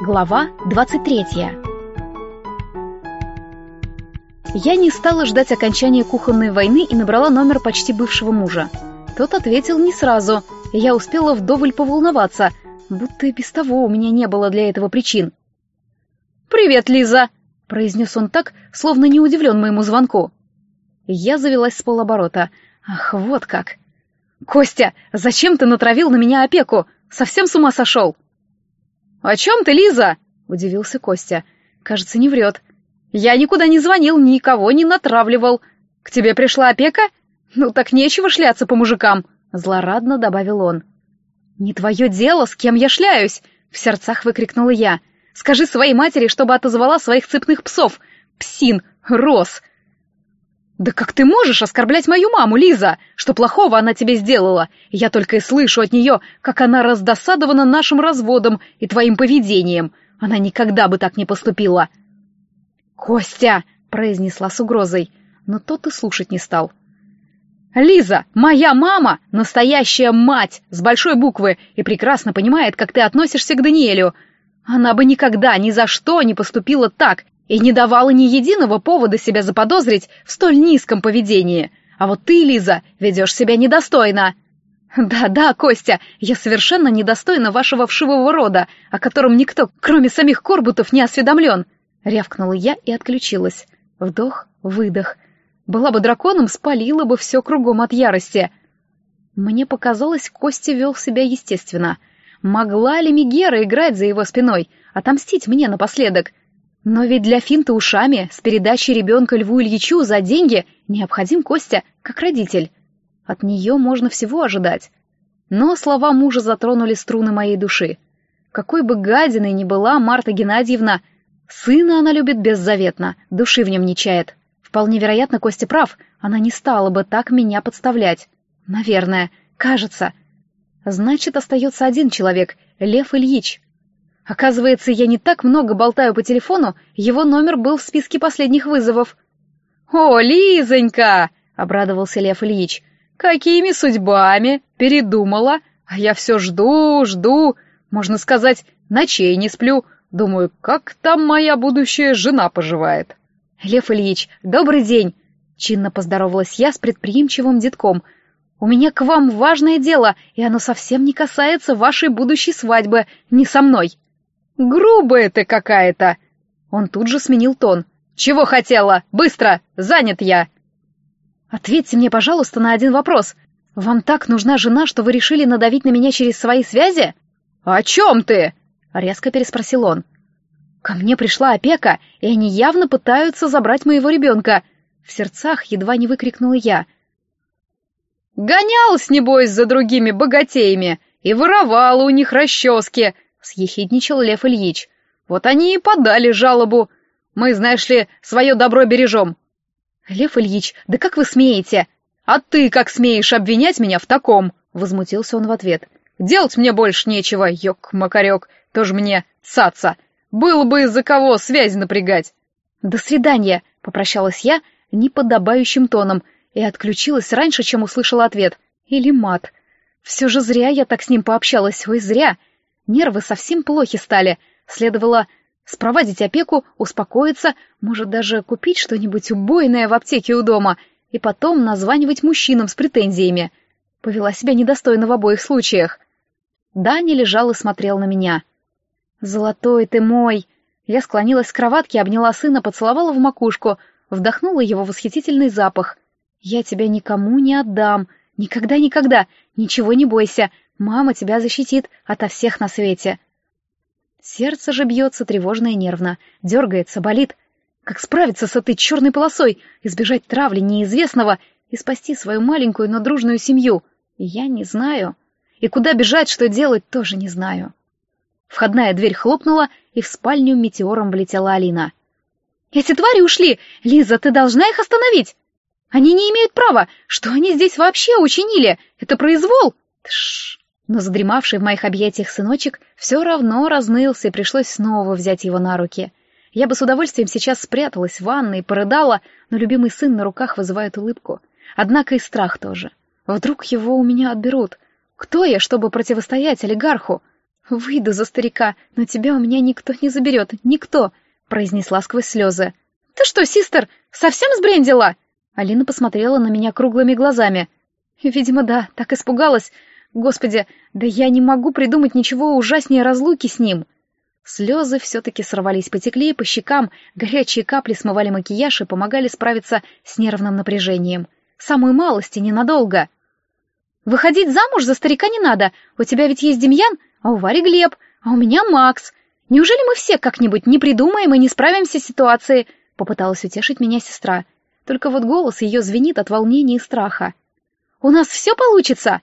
Глава 23 Я не стала ждать окончания кухонной войны и набрала номер почти бывшего мужа. Тот ответил не сразу, я успела вдоволь поволноваться, будто и без того у меня не было для этого причин. «Привет, Лиза!» — произнес он так, словно не удивлен моему звонку. Я завелась с полоборота. «Ах, вот как!» «Костя, зачем ты натравил на меня опеку? Совсем с ума сошел?» «О чем ты, Лиза?» — удивился Костя. «Кажется, не врет. Я никуда не звонил, никого не натравливал. К тебе пришла опека? Ну так нечего шляться по мужикам», — злорадно добавил он. «Не твое дело, с кем я шляюсь!» — в сердцах выкрикнула я. «Скажи своей матери, чтобы отозвала своих цепных псов! Псин! Рос!» «Да как ты можешь оскорблять мою маму, Лиза? Что плохого она тебе сделала? Я только и слышу от нее, как она раздосадована нашим разводом и твоим поведением. Она никогда бы так не поступила». «Костя!» — произнесла с угрозой, но тот и слушать не стал. «Лиза, моя мама — настоящая мать с большой буквы и прекрасно понимает, как ты относишься к Даниэлю. Она бы никогда ни за что не поступила так и не давала ни единого повода себя заподозрить в столь низком поведении. А вот ты, Лиза, ведешь себя недостойно. Да-да, Костя, я совершенно недостойна вашего вшивого рода, о котором никто, кроме самих Корбутов, не осведомлен. Рявкнула я и отключилась. Вдох, выдох. Была бы драконом, спалила бы все кругом от ярости. Мне показалось, Костя вел себя естественно. Могла ли Мегера играть за его спиной, отомстить мне напоследок — но ведь для финта ушами с передачей ребенка Льву Ильичу за деньги необходим Костя как родитель. От нее можно всего ожидать. Но слова мужа затронули струны моей души. Какой бы гадиной ни была Марта Геннадьевна, сына она любит беззаветно, души в нем не чает. Вполне вероятно, Костя прав, она не стала бы так меня подставлять. Наверное, кажется. Значит, остается один человек — Лев Ильич. Оказывается, я не так много болтаю по телефону, его номер был в списке последних вызовов. «О, Лизонька!» — обрадовался Лев Ильич. «Какими судьбами? Передумала? А я все жду, жду. Можно сказать, ночей не сплю. Думаю, как там моя будущая жена поживает?» «Лев Ильич, добрый день!» — чинно поздоровалась я с предприимчивым детком. «У меня к вам важное дело, и оно совсем не касается вашей будущей свадьбы, не со мной». «Грубая ты какая-то!» Он тут же сменил тон. «Чего хотела? Быстро! Занят я!» «Ответьте мне, пожалуйста, на один вопрос. Вам так нужна жена, что вы решили надавить на меня через свои связи?» «О чем ты?» — резко переспросил он. «Ко мне пришла опека, и они явно пытаются забрать моего ребенка!» В сердцах едва не выкрикнула я. «Гонялась, небось, за другими богатеями и воровала у них расчески!» Съехидничал Лев Ильич. «Вот они и подали жалобу. Мы, знаешь ли, свое добро бережем». «Лев Ильич, да как вы смеете?» «А ты как смеешь обвинять меня в таком?» — возмутился он в ответ. «Делать мне больше нечего, ёк-макарёк, тоже мне цаца. Было бы из-за кого связь напрягать». «До свидания», — попрощалась я неподобающим тоном и отключилась раньше, чем услышала ответ. Или мат. Все же зря я так с ним пообщалась, ой, зря. Нервы совсем плохи стали. Следовало спровадить опеку, успокоиться, может, даже купить что-нибудь убойное в аптеке у дома и потом названивать мужчинам с претензиями. Повела себя недостойно в обоих случаях. Даня лежал и смотрел на меня. «Золотой ты мой!» Я склонилась к кроватке, обняла сына, поцеловала в макушку, вдохнула его восхитительный запах. «Я тебя никому не отдам. Никогда-никогда. Ничего не бойся. Мама тебя защитит ото всех на свете. Сердце же бьется тревожно и нервно, дергается, болит. Как справиться с этой черной полосой, избежать травли неизвестного и спасти свою маленькую, но дружную семью? Я не знаю. И куда бежать, что делать, тоже не знаю. Входная дверь хлопнула, и в спальню метеором влетела Алина. «Эти твари ушли! Лиза, ты должна их остановить! Они не имеют права! Что они здесь вообще учинили? Это произвол!» Тш! Но задремавший в моих объятиях сыночек все равно разнылся, и пришлось снова взять его на руки. Я бы с удовольствием сейчас спряталась в ванной и порыдала, но любимый сын на руках вызывает улыбку. Однако и страх тоже. Вдруг его у меня отберут. Кто я, чтобы противостоять олигарху? Выйду за старика, но тебя у меня никто не заберет, никто, произнесла сквозь слезы. Ты что, систер, совсем сбрендила? Алина посмотрела на меня круглыми глазами. Видимо, да, так испугалась. Господи, да я не могу придумать ничего ужаснее разлуки с ним. Слезы все-таки сорвались, потекли по щекам, горячие капли смывали макияж и помогали справиться с нервным напряжением. Самую малости, ненадолго. «Выходить замуж за старика не надо, у тебя ведь есть Демьян, а у Вари Глеб, а у меня Макс. Неужели мы все как-нибудь не придумаем и не справимся с ситуацией?» Попыталась утешить меня сестра. Только вот голос ее звенит от волнения и страха. «У нас все получится?»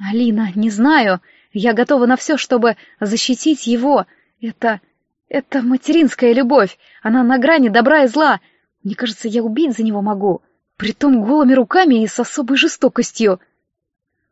«Алина, не знаю. Я готова на все, чтобы защитить его, это... это материнская любовь. Она на грани добра и зла. Мне кажется, я убить за него могу. Притом голыми руками и с особой жестокостью.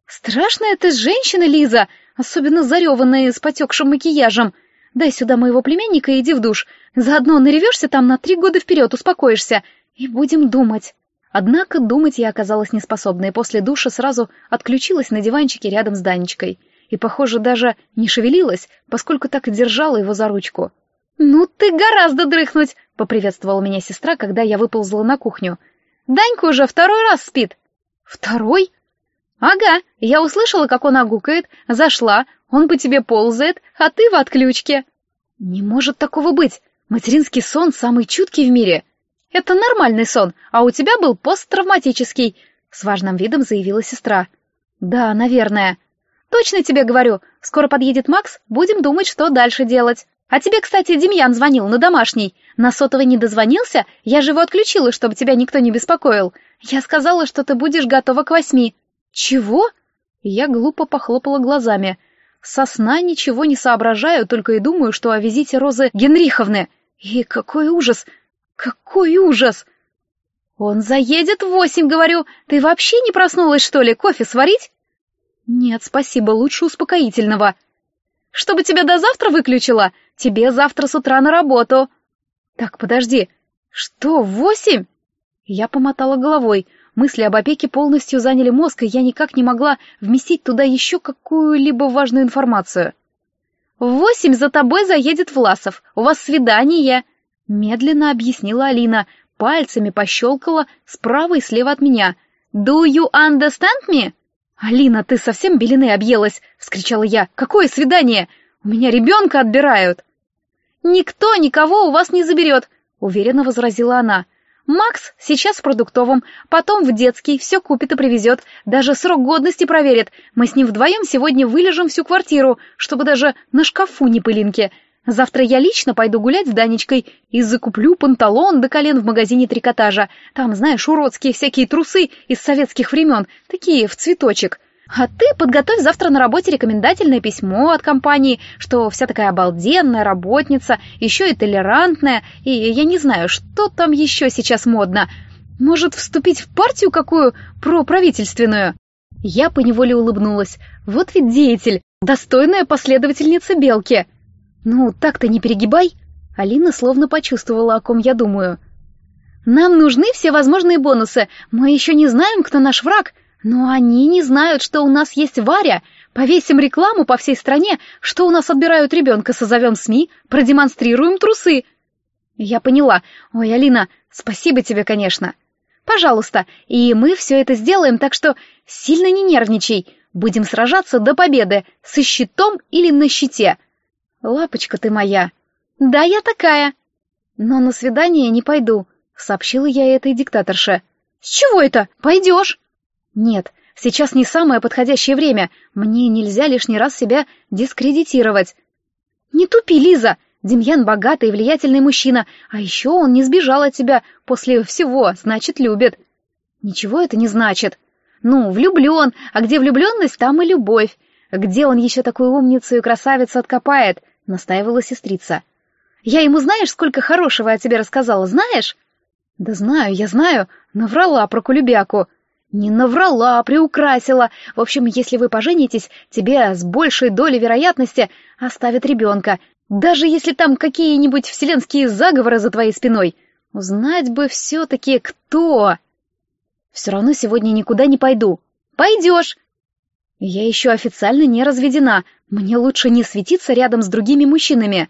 Страшная ты женщина, Лиза, особенно зареванная с потекшим макияжем. Дай сюда моего племянника и иди в душ. Заодно наревешься там на три года вперед, успокоишься. И будем думать. Однако думать я оказалась неспособна, и после душа сразу отключилась на диванчике рядом с Данечкой и, похоже, даже не шевелилась, поскольку так и держала его за ручку. «Ну ты гораздо дрыхнуть!» — поприветствовала меня сестра, когда я выползла на кухню. «Данька уже второй раз спит». «Второй?» «Ага, я услышала, как он огукает, зашла, он по тебе ползает, а ты в отключке». «Не может такого быть! Материнский сон самый чуткий в мире!» «Это нормальный сон, а у тебя был посттравматический», — с важным видом заявила сестра. «Да, наверное», Точно тебе говорю, скоро подъедет Макс, будем думать, что дальше делать. А тебе, кстати, Демьян звонил на домашний. На сотовый не дозвонился, я же его отключила, чтобы тебя никто не беспокоил. Я сказала, что ты будешь готова к восьми. Чего? Я глупо похлопала глазами. Со сна ничего не соображаю, только и думаю, что о визите Розы Генриховны. И какой ужас! Какой ужас! Он заедет в восемь, говорю. Ты вообще не проснулась, что ли, кофе сварить? «Нет, спасибо, лучше успокоительного». «Чтобы тебя до завтра выключила? Тебе завтра с утра на работу». «Так, подожди. Что, восемь?» Я помотала головой. Мысли об опеке полностью заняли мозг, и я никак не могла вместить туда еще какую-либо важную информацию. «В восемь за тобой заедет Власов. У вас свидание!» Медленно объяснила Алина, пальцами пощелкала справа и слева от меня. «Do you understand me?» «Алина, ты совсем белины объелась!» — вскричала я. «Какое свидание? У меня ребенка отбирают!» «Никто никого у вас не заберет!» — уверенно возразила она. «Макс сейчас в продуктовом, потом в детский, все купит и привезет, даже срок годности проверит. Мы с ним вдвоем сегодня вылежим всю квартиру, чтобы даже на шкафу не пылинки. Завтра я лично пойду гулять с Данечкой и закуплю панталон до колен в магазине трикотажа. Там, знаешь, уродские всякие трусы из советских времен, такие в цветочек. А ты подготовь завтра на работе рекомендательное письмо от компании, что вся такая обалденная работница, еще и толерантная, и я не знаю, что там еще сейчас модно. Может, вступить в партию какую проправительственную? Я поневоле улыбнулась. Вот ведь деятель, достойная последовательница Белки. «Ну, так-то не перегибай!» Алина словно почувствовала, о ком я думаю. «Нам нужны все возможные бонусы. Мы еще не знаем, кто наш враг, но они не знают, что у нас есть Варя. Повесим рекламу по всей стране, что у нас отбирают ребенка, созовем СМИ, продемонстрируем трусы». Я поняла. Ой, Алина, спасибо тебе, конечно. Пожалуйста, и мы все это сделаем, так что сильно не нервничай. Будем сражаться до победы, со щитом или на щите. «Лапочка ты моя!» «Да, я такая!» «Но на свидание не пойду», — сообщила я этой диктаторше. «С чего это? Пойдешь?» «Нет, сейчас не самое подходящее время. Мне нельзя лишний раз себя дискредитировать». «Не тупи, Лиза! Демьян богатый и влиятельный мужчина, а еще он не сбежал от тебя после всего, значит, любит». «Ничего это не значит. Ну, влюблен, а где влюбленность, там и любовь. Где он еще такую умницу и красавицу откопает? настаивала сестрица. «Я ему знаешь, сколько хорошего о тебе рассказала, знаешь?» «Да знаю, я знаю. Наврала про кулебяку». «Не наврала, а приукрасила. В общем, если вы поженитесь, тебе с большей долей вероятности оставят ребенка, даже если там какие-нибудь вселенские заговоры за твоей спиной. Узнать бы все-таки кто...» «Все равно сегодня никуда не пойду». «Пойдешь!» Я еще официально не разведена. Мне лучше не светиться рядом с другими мужчинами.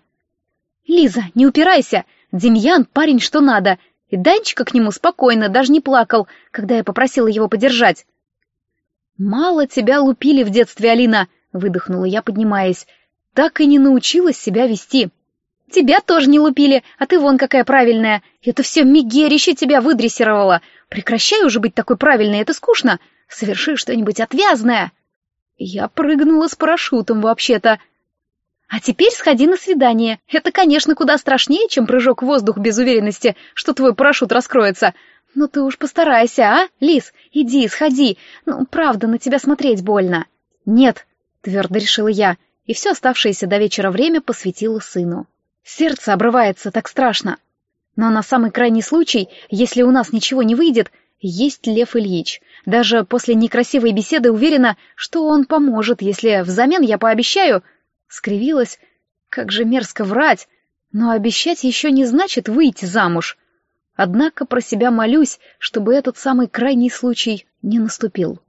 Лиза, не упирайся. Демьян парень что надо. И Данчика к нему спокойно, даже не плакал, когда я попросила его подержать. «Мало тебя лупили в детстве, Алина», — выдохнула я, поднимаясь. «Так и не научилась себя вести». «Тебя тоже не лупили, а ты вон какая правильная. Это все Мигерище тебя выдрессировало. Прекращай уже быть такой правильной, это скучно. Соверши что-нибудь отвязное». Я прыгнула с парашютом вообще-то. А теперь сходи на свидание. Это, конечно, куда страшнее, чем прыжок в воздух без уверенности, что твой парашют раскроется. Но ты уж постарайся, а, Лис? Иди, сходи. Ну, правда, на тебя смотреть больно. Нет, твердо решила я, и все оставшееся до вечера время посвятила сыну. Сердце обрывается, так страшно. Но на самый крайний случай, если у нас ничего не выйдет, есть Лев Ильич. Даже после некрасивой беседы уверена, что он поможет, если взамен я пообещаю... Скривилась. Как же мерзко врать. Но обещать еще не значит выйти замуж. Однако про себя молюсь, чтобы этот самый крайний случай не наступил.